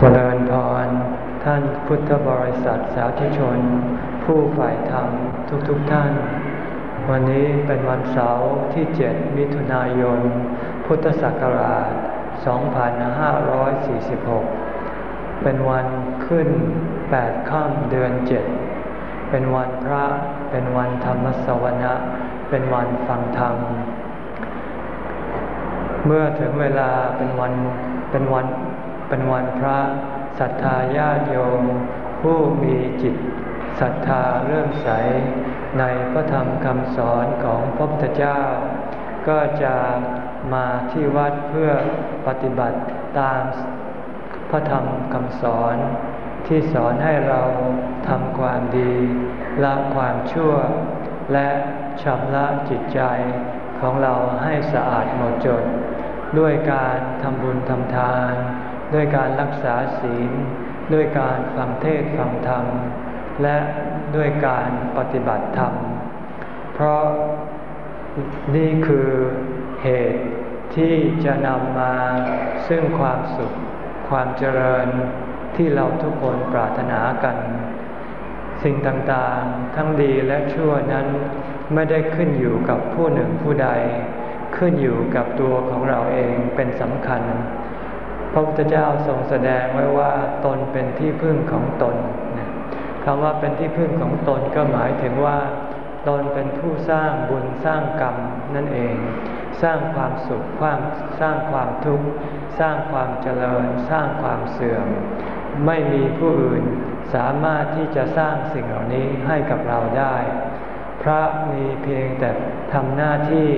เจริญพร ท่านพุทธบริษัทสาธุชน ผู้ฝ่ายธรรมทุกๆทท่าน วันนี้เป็นวันเสาร์ที่ 7 มิถุนายน พุทธศักราช 2546 เป็นวันขึ้น 8 ค่ำเดือน 7 เป็นวันพระ เป็นวันธรรมสวนะ เป็นวันฟังธรรม เมื่อถึงเวลาเป็นวันเป็นวัน เป็นวันพระศรัทธาญาติโยม ผู้มีจิตศรัทธาเริ่มใส ในพระธรรมคำสอนของพระพุทธเจ้า ก็จะมาที่วัดเพื่อปฏิบัติตามพระธรรมคำสอน ที่สอนให้เราทำความดีละความชั่ว และชำระจิตใจของเราให้สะอาดหมดจด ด้วยการทำบุญทำทาน ด้วยการรักษาศีล ด้วยการฟังเทศฟังธรรม และด้วยการปฏิบัติธรรม เพราะนี่คือเหตุที่จะนำมาซึ่งความสุข ความเจริญที่เราทุกคนปรารถนากัน สิ่งต่างๆ ทั้งดีและชั่วนั้นไม่ได้ขึ้นอยู่กับผู้หนึ่งผู้ใด ขึ้นอยู่กับตัวของเราเองเป็นสำคัญ ระพุทธเจ้าทรงแสดงไว้ว่าตนเป็นที่พึ่งของตนคำว่าเป็นที่พึ่งของตนก็หมายถึงว่า ตนเป็นผู้สร้างบุญสร้างกรรมนั่นเอง สร้างความสุขความสร้างความทุกข์สร้างความเจริญ สร้างความเสื่อม ไม่มีผู้อื่นสามารถที่จะสร้างสิ่งเหล่านี้ให้กับเราได้ พระมีเพียงแต่ทำหน้าที่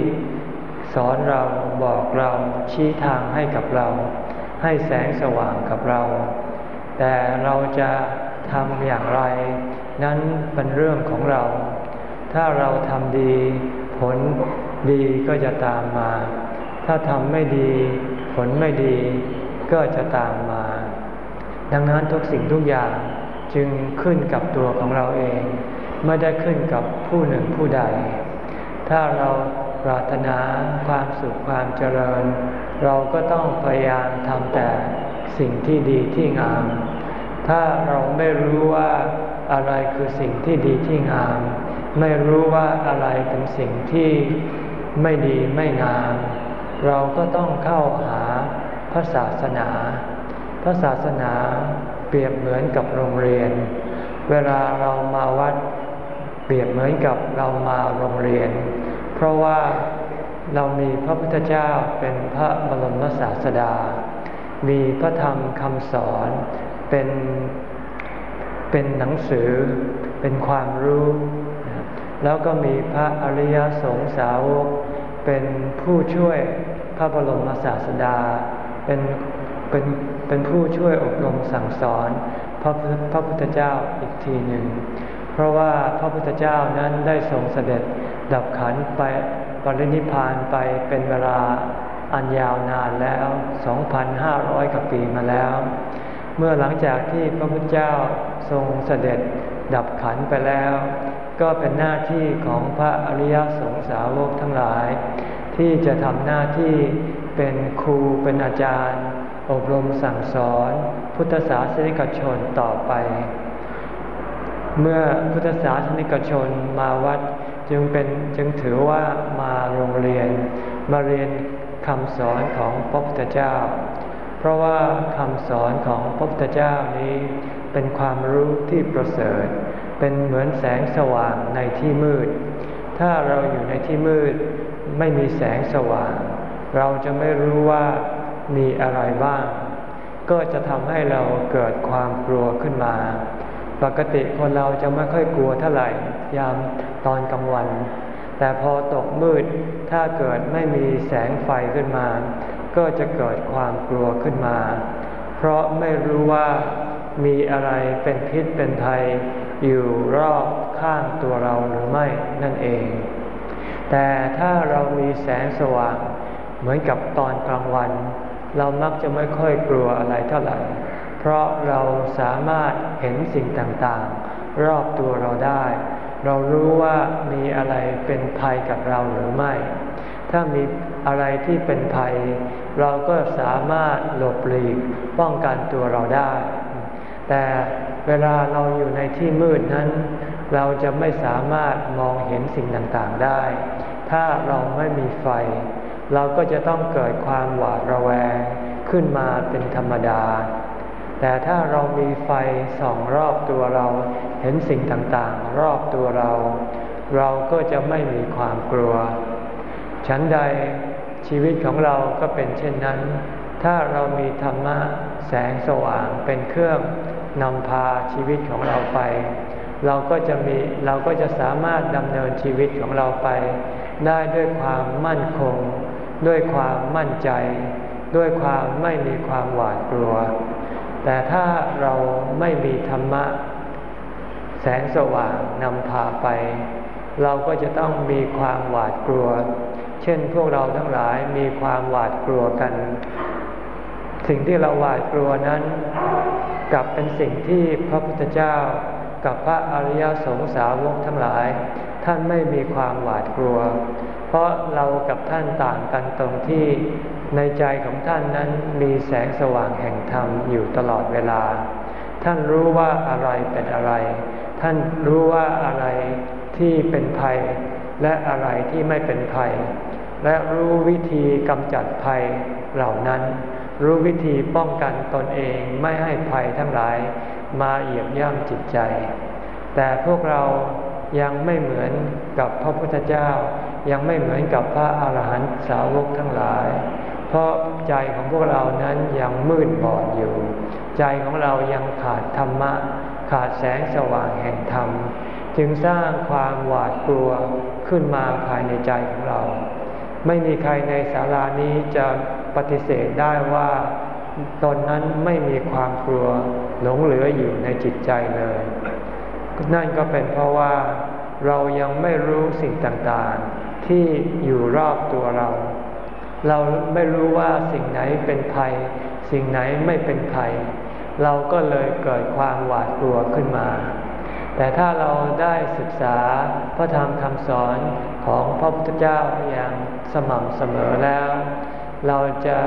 สอนเราบอกเราชี้ทางให้กับเรา ให้แสงสว่างกับเรา แต่เราจะทำอย่างไร นั้นเป็นเรื่องของเรา ถ้าเราทำดี ผลดีก็จะตามมา ถ้าทำไม่ดี ผลไม่ดีก็จะตามมา ดังนั้นทุกสิ่งทุกอย่างจึงขึ้นกับตัวของเราเอง ไม่ได้ขึ้นกับผู้หนึ่งผู้ใด ถ้าเราปรารถนาความสุขความเจริญ เราก็ต้องพยายามทำแต่สิ่งที่ดีที่งาม ถ้าเราไม่รู้ว่าอะไรคือสิ่งที่ดีที่งาม ไม่รู้ว่าอะไรเป็นสิ่งที่ไม่ดีไม่งาม เราก็ต้องเข้าหาพระศาสนา พระศาสนาเปรียบเหมือนกับโรงเรียน เวลาเรามาวัดเปรียบเหมือนกับเรามาโรงเรียน เพราะว่า เรามีพระพุทธเจ้าเป็นพระบรมศาสดา มีพระธรรมคำสอนเป็นเป็นหนังสือ เป็นความรู้ แล้วก็มีพระอริยสงสาวก เป็นผู้ช่วยพระบรมศาสดา เป็นเป็นเป็นผู้ช่วยอบรมสั่งสอนพระพระพุทธเจ้าอีกทีหนึ่ง เพราะว่าพระพุทธเจ้านั้นได้ทรงเสด็จดับขันไป ปรินิพานไปเป็นเวลาอันยาวนานแล้ว 2,500 กว่าปีมาแล้ว เมื่อหลังจากที่พระพุทธเจ้าทรงเสด็จดับขันไปแล้ว ก็เป็นหน้าที่ของพระอริยสงสาวกทั้งหลาย ที่จะทำหน้าที่เป็นครูเป็นอาจารย์ อบรมสั่งสอน พุทธศาสนิกชนต่อไป เมื่อพุทธศาสนิกชนมาวัด จึงเป็นจึงถือว่ามาโรงเรียน มาเรียนคำสอนของพระพุทธเจ้า เพราะว่าคำสอนของพระพุทธเจ้านี้ เป็นความรู้ที่ประเสริฐ เป็นเหมือนแสงสว่างในที่มืด ถ้าเราอยู่ในที่มืดไม่มีแสงสว่าง เราจะไม่รู้ว่ามีอะไรบ้าง ก็จะทำให้เราเกิดความกลัวขึ้นมา ปกติคนเราจะไม่ค่อยกลัวเท่าไหร่ยามตอนกลางวัน แต่พอตกมืดถ้าเกิดไม่มีแสงไฟขึ้นมา ก็จะเกิดความกลัวขึ้นมา เพราะไม่รู้ว่ามีอะไรเป็นพิษเป็นภัยอยู่รอบข้างตัวเราหรือไม่นั่นเอง แต่ถ้าเรามีแสงสว่างเหมือนกับตอนกลางวัน เรามักจะไม่ค่อยกลัวอะไรเท่าไหร่ เพราะเราสามารถเห็นสิ่งต่างๆ รอบตัวเราได้ เรารู้ว่ามีอะไรเป็นภัยกับเราหรือไม่ ถ้ามีอะไรที่เป็นภัย เราก็สามารถหลบหลีกป้องกันตัวเราได้ แต่เวลาเราอยู่ในที่มืดนั้น เราจะไม่สามารถมองเห็นสิ่งต่างๆได้ ถ้าเราไม่มีไฟ เราก็จะต้องเกิดความหวาดระแวงขึ้นมาเป็นธรรมดา แต่ถ้าเรามีไฟส่องรอบตัวเรา เห็นสิ่งต่างๆ รอบตัวเรา เราก็จะไม่มีความกลัว ฉันใดชีวิตของเราก็เป็นเช่นนั้น ถ้าเรามีธรรมะแสงสว่างเป็นเครื่องนำพาชีวิตของเราไป เราก็จะมีเราก็จะสามารถดำเนินชีวิตของเราไป ได้ด้วยความมั่นคง ด้วยความมั่นใจ ด้วยความไม่มีความหวาดกลัว แต่ถ้าเราไม่มีธรรมะ แสงสว่างนำพาไป เราก็จะต้องมีความหวาดกลัว เช่นพวกเราทั้งหลายมีความหวาดกลัวกัน สิ่งที่เราหวาดกลัวนั้น กลับเป็นสิ่งที่พระพุทธเจ้ากับพระอริยสงสาวกทั้งหลาย ท่านไม่มีความหวาดกลัว เพราะเรากับท่านต่างกันตรงที่ ในใจของท่านนั้นมีแสงสว่างแห่งธรรมอยู่ตลอดเวลา ท่านรู้ว่าอะไรเป็นอะไร ท่านรู้ว่าอะไรที่เป็นภัย และอะไรที่ไม่เป็นภัย และรู้วิธีกำจัดภัยเหล่านั้น รู้วิธีป้องกันตนเองไม่ให้ภัยทั้งหลายมาเหยียบย่ำจิตใจ แต่พวกเรายังไม่เหมือนกับพระพุทธเจ้า ยังไม่เหมือนกับพระอาหารหันตสาวกทั้งหลาย เพราะใจของพวกเรานั้นยังมืดบอดอยู่ ใจของเรายังขาดธรรมะ ขาดแสงสว่างแห่งธรรม จึงสร้างความหวาดกลัวขึ้นมาภายในใจของเรา ไม่มีใครในศาลานี้จะปฏิเสธได้ว่าตนนั้นไม่มีความกลัวหลงเหลืออยู่ในจิตใจเลย นั่นก็เป็นเพราะว่าเรายังไม่รู้สิ่งต่างๆ ที่อยู่รอบตัวเรา เราไม่รู้ว่าสิ่งไหนเป็นภัย สิ่งไหนไม่เป็นภัย เราก็เลยเกิดความหวาดกลัวขึ้นมา แต่ถ้าเราได้ศึกษาพระธรรมคำสอนของพระพุทธเจ้าอย่างสม่ำเสมอแล้ว เราจะ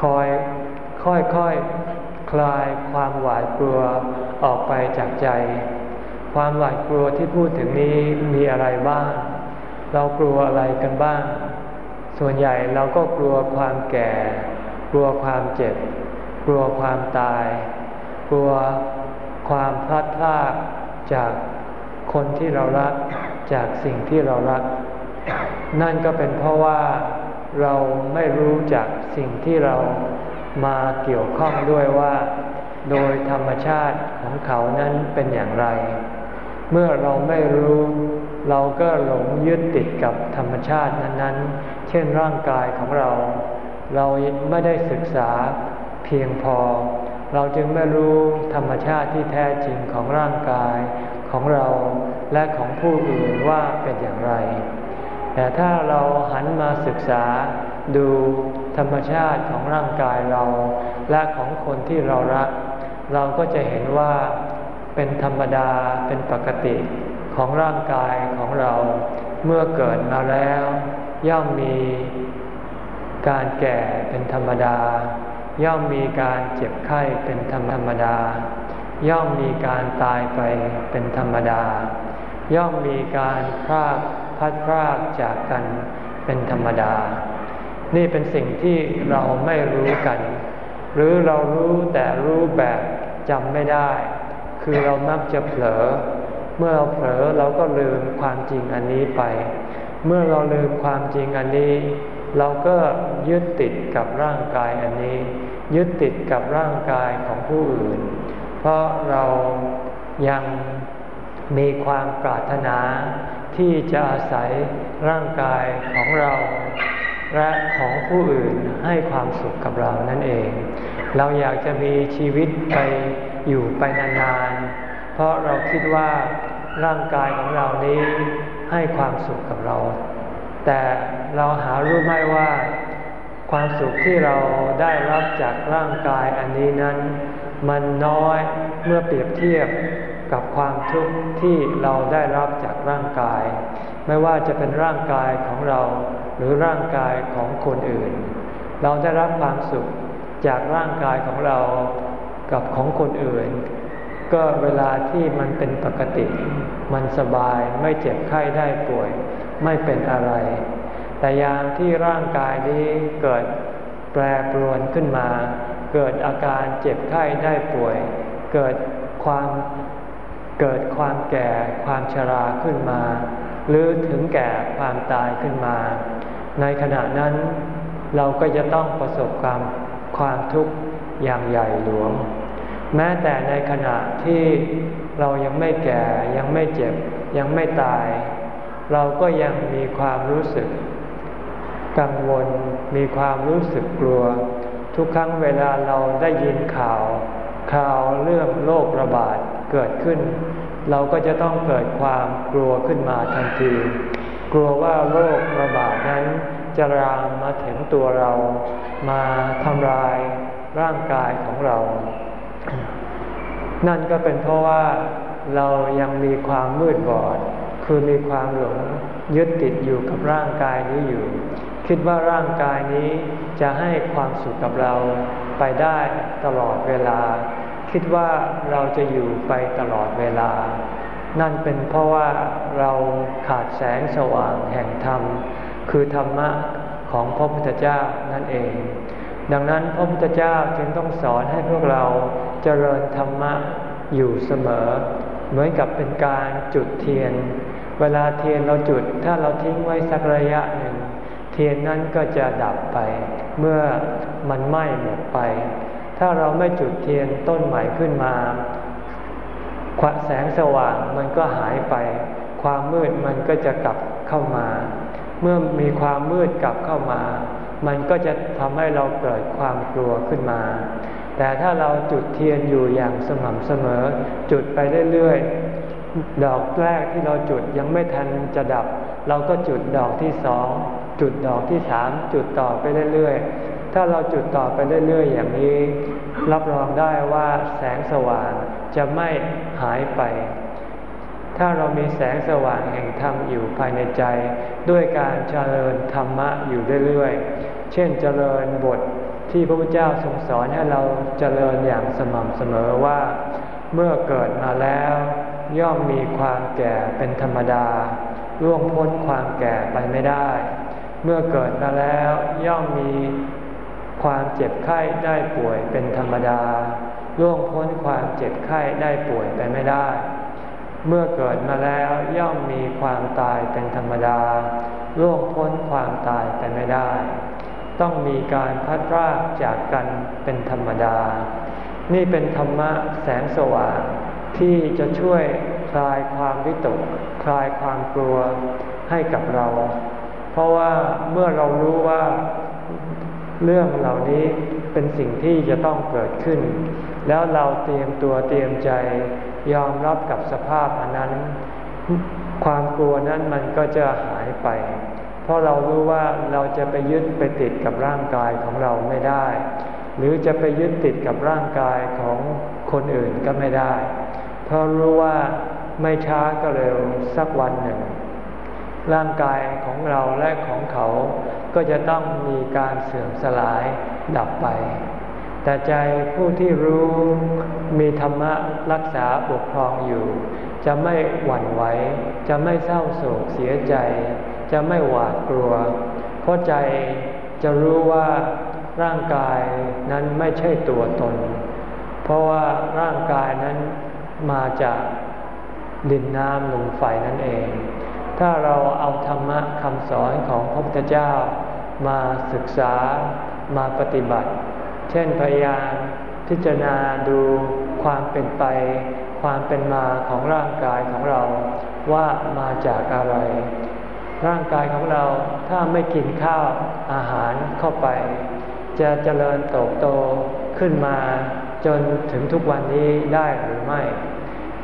คอยค่อยๆคคลายความหวาดกลัวออกไปจากใจ ความหวาดกลัวที่พูดถึงนี้มีอะไรบ้าง เรากลัวอะไรกันบ้าง ส่วนใหญ่เราก็กลัวความแก่ กลัวความเจ็บ กลัวความตาย กลัวความพลัดพรากจากคนที่เรารักจากสิ่งที่เรารัก นั่นก็เป็นเพราะว่าเราไม่รู้จักสิ่งที่เรามาเกี่ยวข้องด้วยว่า โดยธรรมชาติของเขานั้นเป็นอย่างไร เมื่อเราไม่รู้ เราก็หลงยึดติดกับธรรมชาตินั้นๆ เช่นร่างกายของเรา เราไม่ได้ศึกษาเพียงพอ เราจึงไม่รู้ธรรมชาติที่แท้จริงของร่างกายของเราและของผู้อื่นว่าเป็นอย่างไร แต่ถ้าเราหันมาศึกษาดูธรรมชาติของร่างกายเรา และของคนที่เรารัก เราก็จะเห็นว่าเป็นธรรมดาเป็นปกติ ของร่างกายของเราเมื่อเกิดมาแล้ว ย่อมมีการแก่เป็นธรรมดา ย่อมมีการเจ็บไข้เป็นธรรมดา ย่อมมีการตายไปเป็นธรรมดา ย่อมมีการพรากพัดพรากจากกันเป็นธรรมดา นี่เป็นสิ่งที่เราไม่รู้กัน หรือเรารู้แต่รู้แบบจำไม่ได้ คือเรามักจะเผลอ เมื่อเราเผลอเราก็ลืมความจริงอันนี้ไป เมื่อเราลืมความจริงอันนี้ เราก็ยึดติดกับร่างกายอันนี้ ยึดติดกับร่างกายของผู้อื่น เพราะเรายังมีความปรารถนาที่จะอาศัยร่างกายของเรา และของผู้อื่นให้ความสุขกับเรานั่นเอง เราอยากจะมีชีวิตไปอยู่ไปนานๆ เพราะเราคิดว่าร่างกายของเรานี้ให้ความสุขกับเรา แต่เราหารู้ไหมว่าความสุขที่เราได้รับจากร่างกายอันนี้นั้น มันน้อยเมื่อเปรียบเทียบกับความทุกข์ที่เราได้รับจากร่างกาย ไม่ว่าจะเป็นร่างกายของเราหรือร่างกายของคนอื่น เราได้รับความสุขจากร่างกายของเรากับของคนอื่น ก็เวลาที่มันเป็นปกติ มันสบายไม่เจ็บไข้ได้ป่วย ไม่เป็นอะไร แต่ยามที่ร่างกายนี้เกิดแปรปรวนขึ้นมา เกิดอาการเจ็บไข้ได้ป่วย เกิดความเกิดความแก่ความชราขึ้นมา หรือถึงแก่ความตายขึ้นมา ในขณะนั้นเราก็จะต้องประสบความความทุกข์อย่างใหญ่หลวง แม้แต่ในขณะที่เรายังไม่แก่ยังไม่เจ็บ ยังไม่ตาย เราก็ยังมีความรู้สึก กังวลมีความรู้สึกกลัว ทุกครั้งเวลาเราได้ยินข่าว ข่าวเรื่องโรคระบาดเกิดขึ้น เราก็จะต้องเกิดความกลัวขึ้นมาทันที กลัวว่าโรคระบาดนั้นจะรามมาถึงตัวเรามาทำลายร่างกายของเรา นั่นก็เป็นเพราะว่าเรายังมีความมืดบอด คือมีความหลงยึดติดอยู่กับร่างกายนี้อยู่ คิดว่าร่างกายนี้จะให้ความสุขกับเราไปได้ตลอดเวลา คิดว่าเราจะอยู่ไปตลอดเวลา นั่นเป็นเพราะว่าเราขาดแสงสว่างแห่งธรรม คือธรรมะของพระพุทธเจ้านั่นเอง ดังนั้นพระพุทธเจ้าจึงต้องสอนให้พวกเรา เจริญธรรมะอยู่เสมอ เหมือนกับเป็นการจุดเทียน เวลาเทียนเราจุดถ้าเราทิ้งไว้สักระยะหนึ่ง เทียนนั้นก็จะดับไป เมื่อมันไหม้หมดไป ถ้าเราไม่จุดเทียนต้นใหม่ขึ้นมาแสงสว่างมันก็หายไป ความมืดมันก็จะกลับเข้ามา เมื่อมีความมืดกลับเข้ามา มันก็จะทำให้เราเกิดความกลัวขึ้นมา แต่ถ้าเราจุดเทียนอยู่อย่างสม่ำเสมอ จุดไปเรื่อยๆ ดอกแรกที่เราจุดยังไม่ทันจะดับ เราก็จุดดอกที่สองจุดดอกที่สามจุดต่อไปเรื่อยๆ ถ้าเราจุดต่อไปเรื่อยๆ อย่างนี้ รับรองได้ว่าแสงสว่างจะไม่หายไป ถ้าเรามีแสงสว่างแห่งธรรมอยู่ภายในใจ ด้วยการเจริญธรรมะอยู่เรื่อยๆ เช่นเจริญบท ที่พระพุทธเจ้าทรงสอนให้เราเจริญอย่างสม่ำเสมอว่า เมื่อเกิดมาแล้ว ย่อมมีความแก่เป็นธรรมดาล่วงพ้นความแก่ไปไม่ได้ เมื่อเกิดมาแล้วย่อมมีความเจ็บไข้ได้ป่วยเป็นธรรมดาล่วงพ้นความเจ็บไข้ได้ป่วยไปไม่ได้ เมื่อเกิดมาแล้วย่อมมีความตายเป็นธรรมดาล่วงพ้นความตายไปไม่ได้ ต้องมีการพัดรากจากกันเป็นธรรมดา นี่เป็นธรรมะแสงสว่างที่จะช่วยคลายความวิตก คลายความกลัวให้กับเรา เพราะว่าเมื่อเรารู้ว่าเรื่องเหล่านี้เป็นสิ่งที่จะต้องเกิดขึ้น แล้วเราเตรียมตัวเตรียมใจยอมรับกับสภาพอันนั้น ความกลัวนั้นมันก็จะหายไป เพราะเรารู้ว่าเราจะไปยึดไปติดกับร่างกายของเราไม่ได้ หรือจะไปยึดติดกับร่างกายของคนอื่นก็ไม่ได้ เพราะรู้ว่าไม่ช้าก็เร็วสักวันหนึ่ง ร่างกายของเราและของเขา ก็จะต้องมีการเสื่อมสลายดับไป แต่ใจผู้ที่รู้มีธรรมะรักษาปกครองอยู่ จะไม่หวั่นไหว จะไม่เศร้าโศกเสียใจ จะไม่หวาดกลัว เพราะใจจะรู้ว่าร่างกายนั้นไม่ใช่ตัวตน เพราะว่าร่างกายนั้นมาจากดินน้ำลมไฟนั่นเอง ถ้าเราเอาธรรมะคำสอนของพระพุทธเจ้ามาศึกษามาปฏิบัติ เช่นพยายามพิจารณาดูความเป็นไป ความเป็นมาของร่างกายของเราว่ามาจากอะไร ร่างกายของเราถ้าไม่กินข้าวอาหารเข้าไป จะเจริญโตโตขึ้นมาจนถึงทุกวันนี้ได้หรือไม่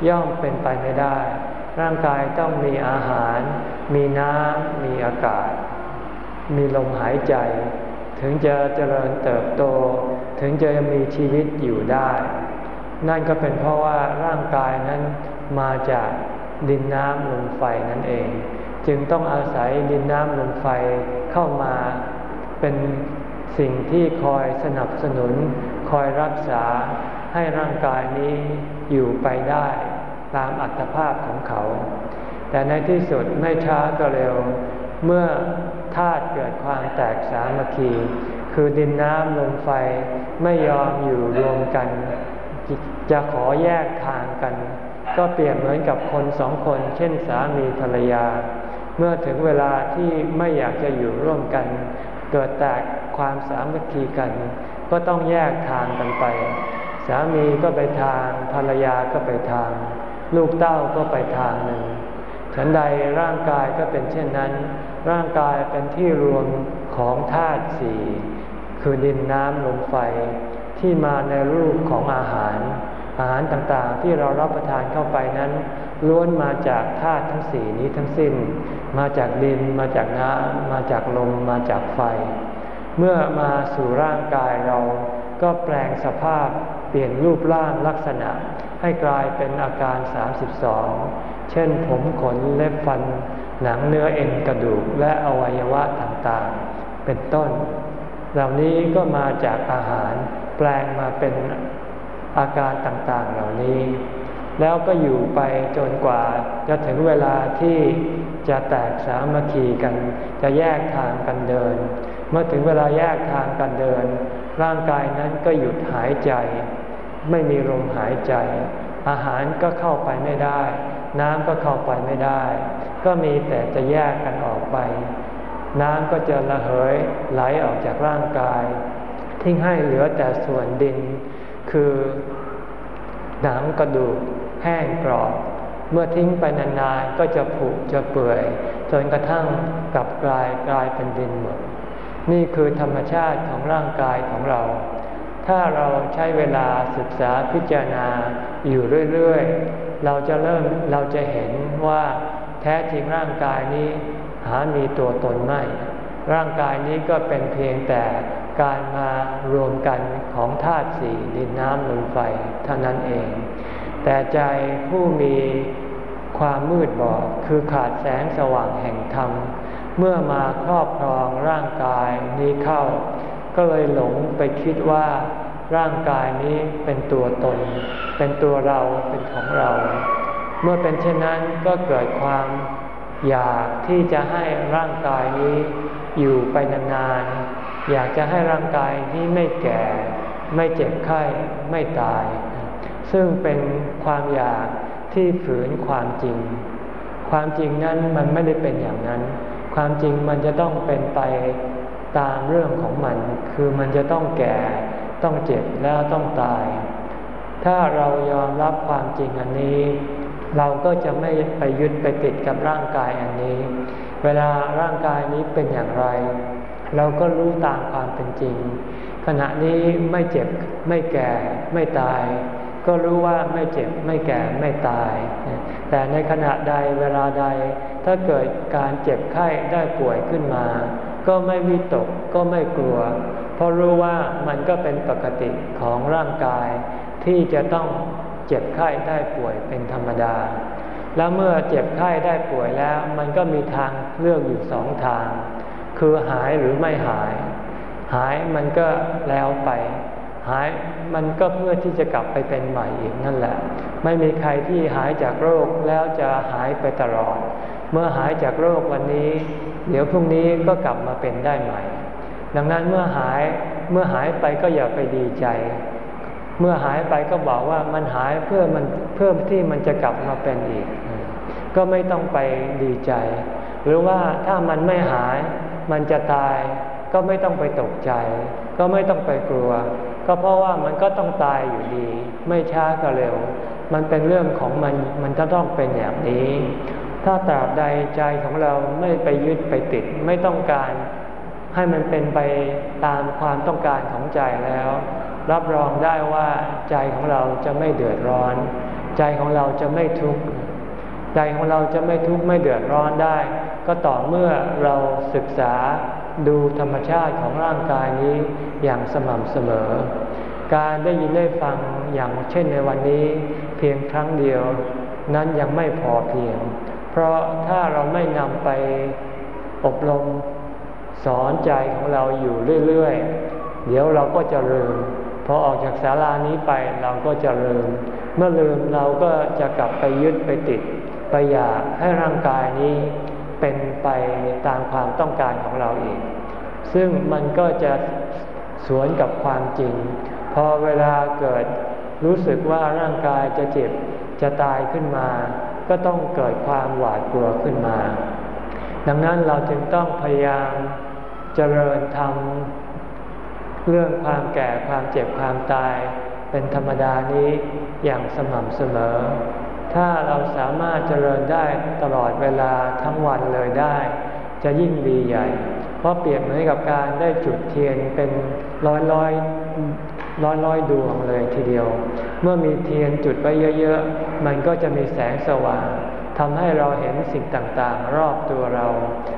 ย่อมเป็นไปไม่ได้ ร่างกายต้องมีอาหาร มีน้ำมีอากาศ มีลมหายใจ ถึงจะเจริญเติบโต ถึงจะมีชีวิตอยู่ได้ นั่นก็เป็นเพราะว่าร่างกายนั้นมาจากดินน้ำลมไฟนั่นเอง จึงต้องอาศัยดินน้ำลมไฟเข้ามาเป็นสิ่งที่คอยสนับสนุน คอยรักษาให้ร่างกายนี้อยู่ไปได้ตามอัตภาพของเขา แต่ในที่สุดไม่ช้าก็เร็ว เมื่อธาตุเกิดความแตกสามัคคี คือดินน้ำลมไฟไม่ยอมอยู่รวมกัน จะขอแยกทางกัน ก็เปรียบเหมือนกับคนสองคน เช่นสามีภรรยา เมื่อถึงเวลาที่ไม่อยากจะอยู่ร่วมกัน เกิดแตกความสามัคคีกัน ก็ต้องแยกทางกันไป สามีก็ไปทาง ภรรยาก็ไปทาง ลูกเต้าก็ไปทางหนึ่งฉันใดร่างกายก็เป็นเช่นนั้น ร่างกายเป็นที่รวมของธาตุสี่คือดินน้ำลมไฟที่มาในรูปของอาหาร อาหารต่างๆที่เรารับประทานเข้าไปนั้น ล้วนมาจากธาตุทั้งสี่นี้ทั้งสิ้น มาจากดินมาจากน้ำมาจากลมมาจากไฟ เมื่อมาสู่ร่างกายเราก็แปลงสภาพเปลี่ยนรูปร่างลักษณะ ให้กลายเป็นอาการ 32 เช่นผมขนเล็บฟัน หนังเนื้อเอ็นกระดูกและอวัยวะต่างๆ เป็นต้น เหล่านี้ก็มาจากอาหารแปลงมาเป็นอาการต่างๆเหล่านี้ แล้วก็อยู่ไปจนกว่าจะถึงเวลาที่ จะแตกสามัคคีกัน จะแยกทางกันเดิน เมื่อถึงเวลาแยกทางกันเดิน ร่างกายนั้นก็หยุดหายใจ ไม่มีลมหายใจ อาหารก็เข้าไปไม่ได้ น้ำก็เข้าไปไม่ได้ ก็มีแต่จะแยกกันออกไป น้ำก็จะระเหยไหลออกจากร่างกาย ทิ้งให้เหลือแต่ส่วนดิน คือหนังกระดูกแห้งกรอบ เมื่อทิ้งไปนานๆก็จะผุจะเปื่อย จนกระทั่งกลับกลายกลายเป็นดินหมด นี่คือธรรมชาติของร่างกายของเรา ถ้าเราใช้เวลาศึกษาพิจารณาอยู่เรื่อยๆ เราจะเริ่มเราจะเห็นว่าแท้จริงร่างกายนี้หามีตัวตนไม่ ร่างกายนี้ก็เป็นเพียงแต่การมารวมกันของธาตุสี่ดินน้ำลมไฟเท่านั้นเอง แต่ใจผู้มี ความมืดบอดคือขาดแสงสว่างแห่งธรรม เมื่อมาครอบครองร่างกายนี้เข้า ก็เลยหลงไปคิดว่า ร่างกายนี้เป็นตัวตน เป็นตัวเราเป็นของเรา เมื่อเป็นเช่นนั้นก็เกิดความอยากที่จะให้ร่างกายนี้อยู่ไปนานๆ อยากจะให้ร่างกายที่ไม่แก่ ไม่เจ็บไข้ ไม่ตาย ซึ่งเป็นความอยาก ที่ฝืนความจริง ความจริงนั้นมันไม่ได้เป็นอย่างนั้น ความจริงมันจะต้องเป็นไปตามเรื่องของมัน คือมันจะต้องแก่ ต้องเจ็บแล้วต้องตาย ถ้าเรายอมรับความจริงอันนี้ เราก็จะไม่ไปยึดไปติดกับร่างกายอันนี้ เวลาร่างกายนี้เป็นอย่างไร เราก็รู้ตามความเป็นจริง ขณะนี้ไม่เจ็บไม่แก่ไม่ตาย ก็รู้ว่าไม่เจ็บไม่แก่ไม่ตาย แต่ในขณะใดเวลาใด ถ้าเกิดการเจ็บไข้ได้ป่วยขึ้นมา ก็ไม่วิตกก็ไม่กลัว เพราะรู้ว่ามันก็เป็นปกติของร่างกาย ที่จะต้องเจ็บไข้ได้ป่วยเป็นธรรมดา แล้วเมื่อเจ็บไข้ได้ป่วยแล้ว มันก็มีทางเลือกอยู่สองทาง คือหายหรือไม่หาย หายมันก็แล้วไป หายมันก็เพื่อที่จะกลับไปเป็นใหม่อีกนั่นแหละ ไม่มีใครที่หายจากโรคแล้วจะหายไปตลอด เมื่อหายจากโรควันนี้ เดี๋ยวพรุ่งนี้ก็กลับมาเป็นได้ใหม่ ดังนั้นเมื่อหายเมื่อหายไปก็อย่าไปดีใจ เมื่อหายไปก็บอกว่ามันหายเพื่อมันเพื่อที่มันจะกลับมาเป็นอีก ก็ไม่ต้องไปดีใจ หรือว่าถ้ามันไม่หายมันจะตาย ก็ไม่ต้องไปตกใจ ก็ไม่ต้องไปกลัว ก็เพราะว่ามันก็ต้องตายอยู่ดี ไม่ช้าก็เร็ว มันเป็นเรื่องของมันมันจะต้องเป็นอย่างนี้ ถ้าตราบใดใจของเราไม่ไปยึดไปติด ไม่ต้องการ ให้มันเป็นไปตามความต้องการของใจแล้ว รับรองได้ว่าใจของเราจะไม่เดือดร้อน ใจของเราจะไม่ทุกข์ใจของเราจะไม่ทุกข์ไม่เดือดร้อนได้ ก็ต่อเมื่อเราศึกษาดูธรรมชาติของร่างกายนี้อย่างสม่ำเสมอ การได้ยินได้ฟังอย่างเช่นในวันนี้ เพียงครั้งเดียวนั้นยังไม่พอเพียง เพราะถ้าเราไม่นำไปอบรมสอนใจของเราอยู่เรื่อยๆ เดี๋ยวเราก็จะลืมพอออกจากศาลานี้ไปเราก็จะลืม เมื่อลืมเราก็จะกลับไปยึดไปติด ไปอยากให้ร่างกายนี้ เป็นไปตามความต้องการของเราเอง ซึ่งมันก็จะสวนกับความจริง พอเวลาเกิดรู้สึกว่าร่างกายจะเจ็บจะตายขึ้นมา ก็ต้องเกิดความหวาดกลัวขึ้นมา ดังนั้นเราจึงต้องพยายามเจริญธรรมเรื่องความแก่ความเจ็บความตาย เป็นธรรมดานี้อย่างสม่ำเสมอ ถ้าเราสามารถเจริญได้ตลอดเวลาทั้งวันเลยได้ จะยิ่งดีใหญ่ เพราะเปรียบเหมือนกับการได้จุดเทียนเป็นร้อยร้อยร้อยร้อยดวงเลยทีเดียว เมื่อมีเทียนจุดไปเยอะๆ มันก็จะมีแสงสว่างทำให้เราเห็นสิ่งต่างๆ รอบตัวเรา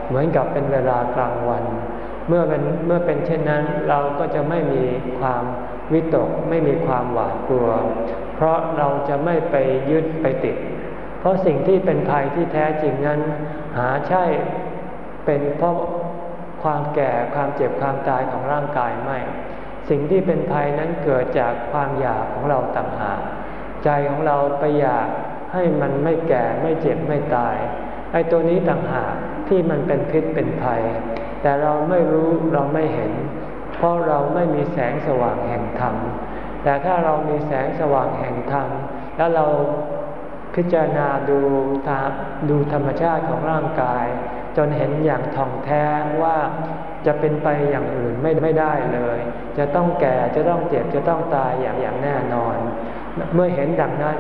เหมือนกับเป็นเวลากลางวัน เมื่อเป็นเมื่อเป็นเช่นนั้นเราก็จะไม่มีความวิตกไม่มีความหวาดกลัวเพราะเราจะไม่ไปยึดไปติด เพราะสิ่งที่เป็นภัยที่แท้จริงนั้น หาใช่เป็นเพราะความแก่ความเจ็บความตายของร่างกายไม่ สิ่งที่เป็นภัยนั้นเกิดจากความอยากของเราต่างหากใจของเราไปอยากให้มันไม่แก่ไม่เจ็บไม่ตายไอ้ตัวนี้ต่างหากที่มันเป็นพิษเป็นภัย แต่เราไม่รู้เราไม่เห็น เพราะเราไม่มีแสงสว่างแห่งธรรม แต่ถ้าเรามีแสงสว่างแห่งธรรมแล้วเราพิจารณาดูดูธรรมชาติของร่างกาย จนเห็นอย่างท่องแท้ว่าจะเป็นไปอย่างอื่นไม่ไม่ได้เลย จะต้องแก่จะต้องเจ็บจะต้องตายอย่างอย่างแน่นอน เมื่อเห็นดังนั้น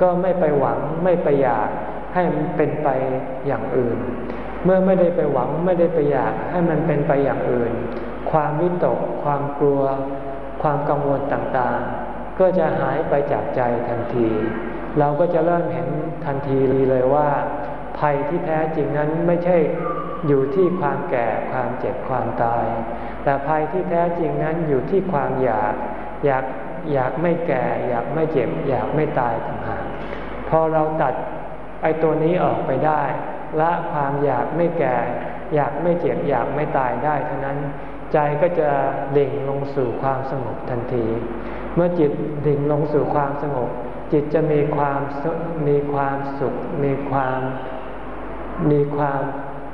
ก็ไม่ไปหวังไม่ไปอยากให้มันเป็นไปอย่างอื่น เมื่อไม่ได้ไปหวังไม่ได้ไปอยากให้มันเป็นไปอย่างอื่น ความวิตก ความกลัว ความกังวลต่างๆ ก็จะหายไปจากใจทันที เราก็จะเริ่มเห็นทันทีเลยว่า ภัยที่แท้จริงนั้นไม่ใช่อยู่ที่ความแก่ความเจ็บความตาย แต่ภัยที่แท้จริงนั้นอยู่ที่ความอยากอยากอยากไม่แก่ อยากไม่เจ็บ อยากไม่ตายต่างหากพอเราตัดไอ้ตัวนี้ออกไปได้ ละความอยากไม่แก่ อยากไม่เจ็บ อยากไม่ตายได้เท่านั้น ใจก็จะดิ่งลงสู่ความสงบทันที เมื่อจิตดิ่งลงสู่ความสงบ จิตจะมีความมีความสุข มีความมีความ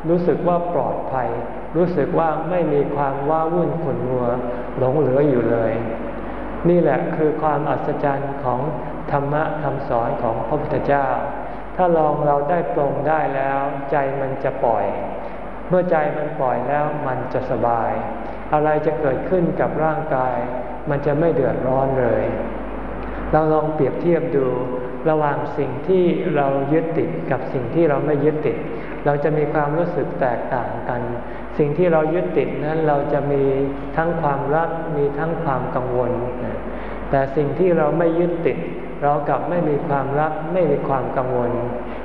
รู้สึกว่าปลอดภัย รู้สึกว่าไม่มีความว้าวุ่นขุ่นมัวหลงเหลืออยู่เลย นี่แหละคือความอัศจรรย์ของธรรมะคำสอนของพระพุทธเจ้า ถ้าลองเราได้ปรงได้แล้ว ใจมันจะปล่อย เมื่อใจมันปล่อยแล้วมันจะสบาย อะไรจะเกิดขึ้นกับร่างกาย มันจะไม่เดือดร้อนเลย เราลองเปรียบเทียบดูระหว่างสิ่งที่เรายึดติดกับสิ่งที่เราไม่ยึดติด เราจะมีความรู้สึกแตกต่างกัน สิ่งที่เรายึดติดนั้นเราจะมีทั้งความรักมีทั้งความกังวล แต่สิ่งที่เราไม่ยึดติด เรากลับไม่มีความรักไม่มีความกังวล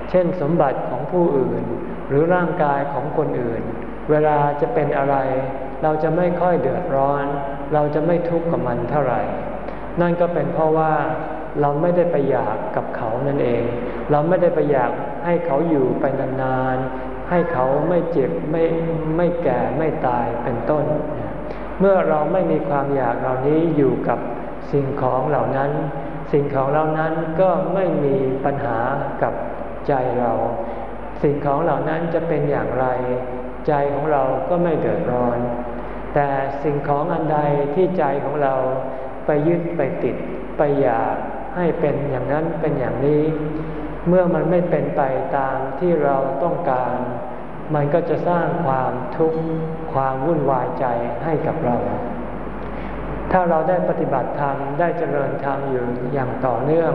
เช่นสมบัติของผู้อื่น หรือร่างกายของคนอื่น เวลาจะเป็นอะไร เราจะไม่ค่อยเดือดร้อน เราจะไม่ทุกข์กับมันเท่าไหร่ นั่นก็เป็นเพราะว่าเราไม่ได้ไปอยากกับเขานั่นเอง เราไม่ได้ไปอยากให้เขาอยู่ไปนานๆ ให้เขาไม่เจ็บไม่ไม่แก่ไม่ตายเป็นต้น เมื่อเราไม่มีความอยากเหล่านี้อยู่กับสิ่งของเหล่านั้น สิ่งของเหล่านั้นก็ไม่มีปัญหากับใจเรา สิ่งของเหล่านั้นจะเป็นอย่างไร ใจของเราก็ไม่เดือดร้อน แต่สิ่งของอันใดที่ใจของเราไปยึดไปติดไปอยากให้เป็นอย่างนั้นเป็นอย่างนี้ เมื่อมันไม่เป็นไปตามที่เราต้องการ มันก็จะสร้างความทุกข์ความวุ่นวายใจให้กับเรา ถ้าเราได้ปฏิบัติธรรมได้เจริญธรรมอยู่อย่างต่อเนื่อง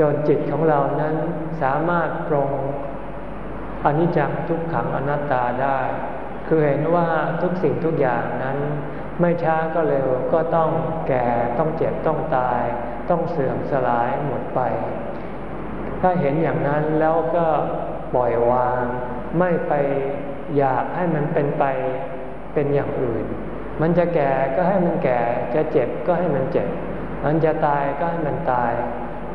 จนจิตของเรานั้นสามารถปรงอนิจจังทุกขังอนัตตาได้ คือเห็นว่าทุกสิ่งทุกอย่างนั้น ไม่ช้าก็เร็วก็ต้องแก่ต้องเจ็บต้องตาย ต้องเสื่อมสลายหมดไป ถ้าเห็นอย่างนั้นแล้วก็ปล่อยวาง ไม่ไปอยากให้มันเป็นไปเป็นอย่างอื่น มันจะแก่ก็ให้มันแก่ จะเจ็บก็ให้มันเจ็บ มันจะตายก็ให้มันตาย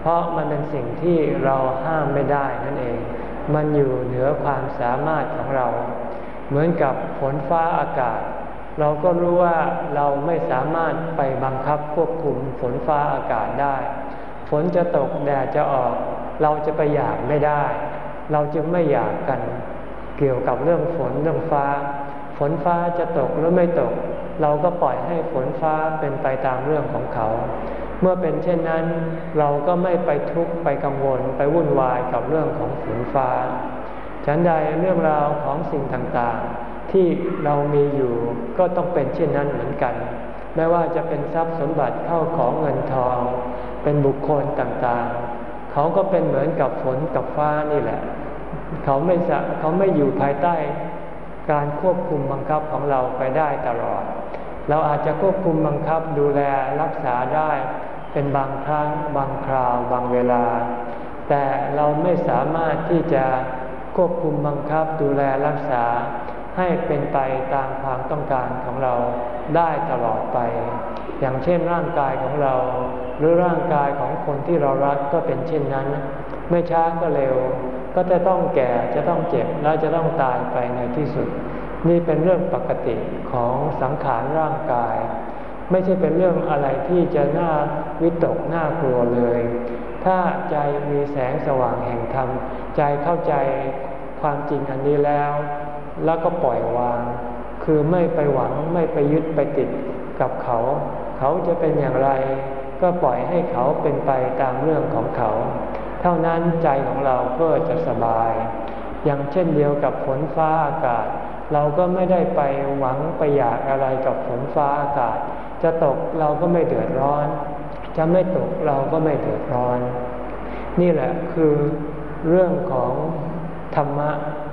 เพราะมันเป็นสิ่งที่เราห้ามไม่ได้นั่นเอง มันอยู่เหนือความสามารถของเรา เหมือนกับฝนฟ้าอากาศ เราก็รู้ว่าเราไม่สามารถไปบังคับควบคุมฝนฟ้าอากาศได้ ฝนจะตกแดดจะออก เราจะไปอยากไม่ได้ เราจึงไม่อยากกัน เกี่ยวกับเรื่องฝนเรื่องฟ้า ฝนฟ้าจะตกหรือไม่ตก เราก็ปล่อยให้ฝนฟ้าเป็นไปตามเรื่องของเขา เมื่อเป็นเช่นนั้น เราก็ไม่ไปทุกข์ไปกังวลไปวุ่นวายกับเรื่องของฝนฟ้า ฉันใดเรื่องราวของสิ่งต่างๆ ที่เรามีอยู่ก็ต้องเป็นเช่นนั้นเหมือนกัน ไม่ว่าจะเป็นทรัพย์สมบัติเข้าของเงินทอง เป็นบุคคลต่างๆ เขาก็เป็นเหมือนกับฝนกับฟ้านี่แหละ เขาไม่เขาไม่อยู่ภายใต้ การควบคุมบังคับของเราไปได้ตลอด เราอาจจะควบคุมบังคับดูแลรักษาได้เป็นบางครั้งบางคราวบางเวลา แต่เราไม่สามารถที่จะ ควบคุมบังคับดูแลรักษาให้เป็นไปตามความต้องการของเราได้ตลอดไป อย่างเช่นร่างกายของเรา หรือร่างกายของคนที่เรารักก็เป็นเช่นนั้น ไม่ช้าก็เร็ว ก็จะต้องแก่จะต้องเจ็บและจะต้องตายไปในที่สุด นี่เป็นเรื่องปกติของสังขารร่างกาย ไม่ใช่เป็นเรื่องอะไรที่จะน่าวิตกน่ากลัวเลย ถ้าใจมีแสงสว่างแห่งธรรม ใจเข้าใจความจริงอันนี้แล้ว แล้วก็ปล่อยวาง คือไม่ไปหวังไม่ไปยึดไปติดกับเขา เขาจะเป็นอย่างไร ก็ปล่อยให้เขาเป็นไปตามเรื่องของเขา เท่านั้นใจของเราก็จะสบาย อย่างเช่นเดียวกับฝนฟ้าอากาศ เราก็ไม่ได้ไปหวังไปอยากอะไรกับฝนฟ้าอากาศ จะตกเราก็ไม่เดือดร้อน จะไม่ตกเราก็ไม่เดือดร้อน นี่แหละคือเรื่องของธรรมะ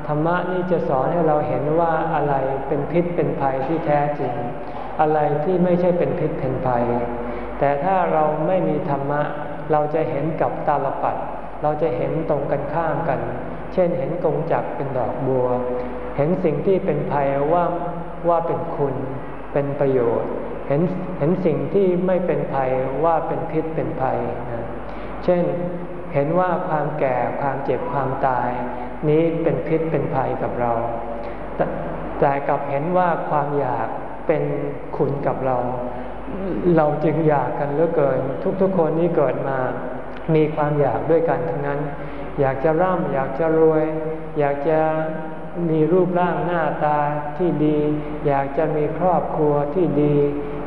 ธรรมะนี่จะสอนให้เราเห็นว่าอะไรเป็นพิษเป็นภัยที่แท้จริง อะไรที่ไม่ใช่เป็นพิษเป็นภัย แต่ถ้าเราไม่มีธรรมะ เราจะเห็นกับตาลปัด เราจะเห็นตรงกันข้ามกัน เช่นเห็นกงจักเป็นดอกบัว เห็นสิ่งที่เป็นภัยว่าว่าเป็นคุณ เป็นประโยชน์ เห็นเห็นสิ่งที่ไม่เป็นภัยว่าเป็นพิษเป็นภัยนะเช่นเห็นว่าความแก่ความเจ็บความตาย นี้เป็นพิษเป็นภัยกับเรา แต่กับเห็นว่าความอยากเป็นคุณกับเรา เราจึงอยากกันเหลือเกิน ทุกๆคนนี้เกิดมา มีความอยากด้วยกันทั้งนั้น อยากจะร่ำอยากจะรวย อยากจะมีรูปร่างหน้าตาที่ดี อยากจะมีครอบครัวที่ดี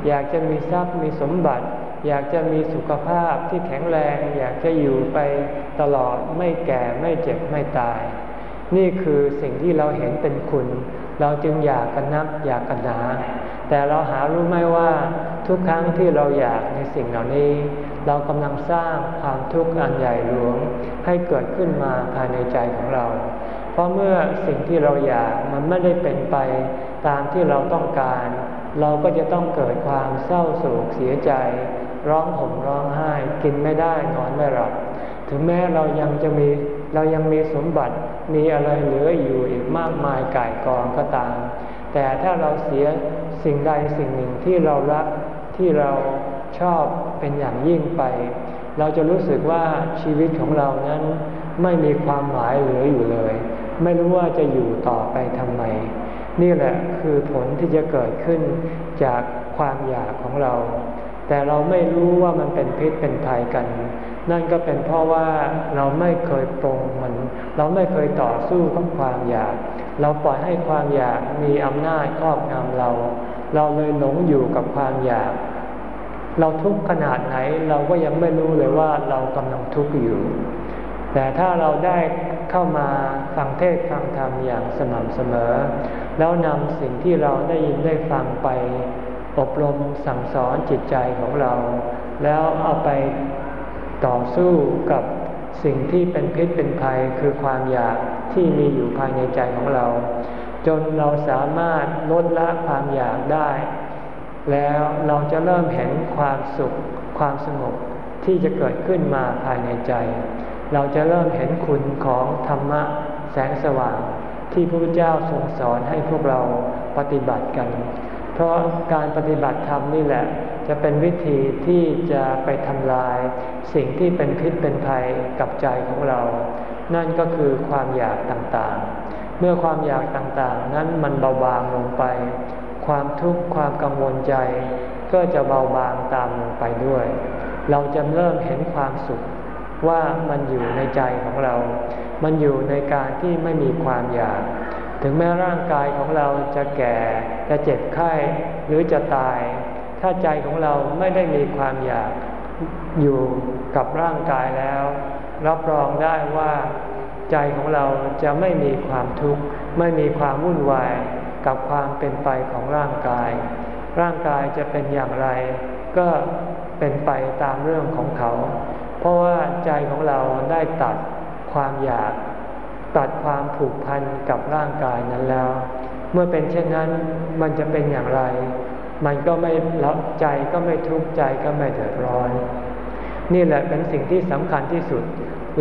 อยากจะมีทรัพย์มีสมบัติ อยากจะมีสุขภาพที่แข็งแรง อยากจะอยู่ไปตลอดไม่แก่ไม่เจ็บไม่ตาย นี่คือสิ่งที่เราเห็นเป็นคุณ เราจึงอยากกันนักอยากกันหนาแต่เราหารู้ไหมว่าทุกครั้งที่เราอยากในสิ่งเหล่านี้ เรากำลังสร้างความทุกข์อันใหญ่หลวง ให้เกิดขึ้นมาภายในใจของเรา เพราะเมื่อสิ่งที่เราอยากมันไม่ได้เป็นไปตามที่เราต้องการ เราก็จะต้องเกิดความเศร้าโศกเสียใจ ร้องห่มร้องไห้ กินไม่ได้นอนไม่หลับถึงแม้เรายังจะมีเรายังมีสมบัติมีอะไรเหลืออยู่อีกมากมายก่ายกองก็ตาม แต่ถ้าเราเสียสิ่งใดสิ่งหนึ่งที่เรารักที่เราชอบเป็นอย่างยิ่งไป เราจะรู้สึกว่าชีวิตของเรานั้นไม่มีความหมายเหลืออยู่เลย ไม่รู้ว่าจะอยู่ต่อไปทำไม นี่แหละคือผลที่จะเกิดขึ้นจากความอยากของเรา แต่เราไม่รู้ว่ามันเป็นพิษเป็นภัยกัน นั่นก็เป็นเพราะว่าเราไม่เคยปรงมัน เราไม่เคยต่อสู้กับความอยาก เราปล่อยให้ความอยากมีอำนาจครอบงำเรา เราเลยหลงอยู่กับความอยาก เราทุกข์ขนาดไหนเราก็ยังไม่รู้เลยว่าเรากำลังทุกข์อยู่ แต่ถ้าเราได้เข้ามาฟังเทศฟังธรรมอย่างสม่ำเสมอ แล้วนำสิ่งที่เราได้ยินได้ฟังไป อบรมสั่งสอนจิตใจของเรา แล้วเอาไปต่อสู้กับสิ่งที่เป็นพิษเป็นภัยคือความอยากที่มีอยู่ภายในใจของเรา จนเราสามารถลดละความอยากได้ แล้วเราจะเริ่มเห็นความสุข ความสงบที่จะเกิดขึ้นมาภายในใจ เราจะเริ่มเห็นคุณของธรรมะแสงสว่าง ที่พระพุทธเจ้าทรงสอนให้พวกเราปฏิบัติกัน เพราะการปฏิบัติธรรมนี่แหละ จะเป็นวิธีที่จะไปทำลาย สิ่งที่เป็นพิษเป็นภัยกับใจของเรา นั่นก็คือความอยากต่างๆ เมื่อความอยากต่างๆ นั้นมันเบาบางลงไป ความทุกข์ความกังวลใจ ก็จะเบาบางตามลงไปด้วย เราจะเริ่มเห็นความสุข ว่ามันอยู่ในใจของเรา มันอยู่ในการที่ไม่มีความอยาก ถึงแม้ร่างกายของเราจะแก่ จะเจ็บไข้ หรือจะตาย ถ้าใจของเราไม่ได้มีความอยากอยู่กับร่างกายแล้ว รับรองได้ว่าใจของเราจะไม่มีความทุกข์ ไม่มีความวุ่นวายกับความเป็นไปของร่างกาย ร่างกายจะเป็นอย่างไร ก็เป็นไปตามเรื่องของเขา เพราะว่าใจของเราได้ตัดความอยาก ตัดความผูกพันกับร่างกายนั้นแล้ว เมื่อเป็นเช่นนั้นมันจะเป็นอย่างไร มันก็ไม่รับใจก็ไม่ทุกข์ใจก็ไม่เดือดร้อน นี่แหละเป็นสิ่งที่สำคัญที่สุด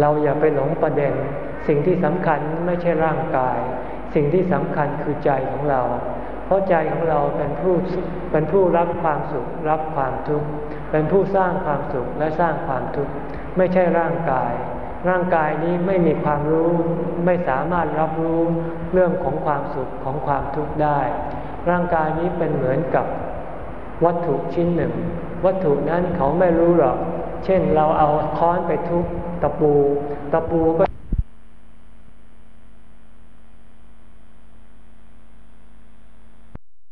เราอย่าไปหลงประเด็น สิ่งที่สำคัญไม่ใช่ร่างกาย สิ่งที่สำคัญคือใจของเรา เพราะใจของเราเป็นผู้เป็นผู้รับความสุขรับความทุกข์ เป็นผู้สร้างความสุขและสร้างความทุกข์ไม่ใช่ร่างกาย ร่างกายนี้ไม่มีความรู้ไม่สามารถรับรู้เรื่องของความสุขของความทุกข์ได้ ร่างกายนี้เป็นเหมือนกับวัตถุชิ้นหนึ่ง วัตถุนั้นเขาไม่รู้หรอก เช่นเราเอาค้อนไปทุบตะปู ตะปูก็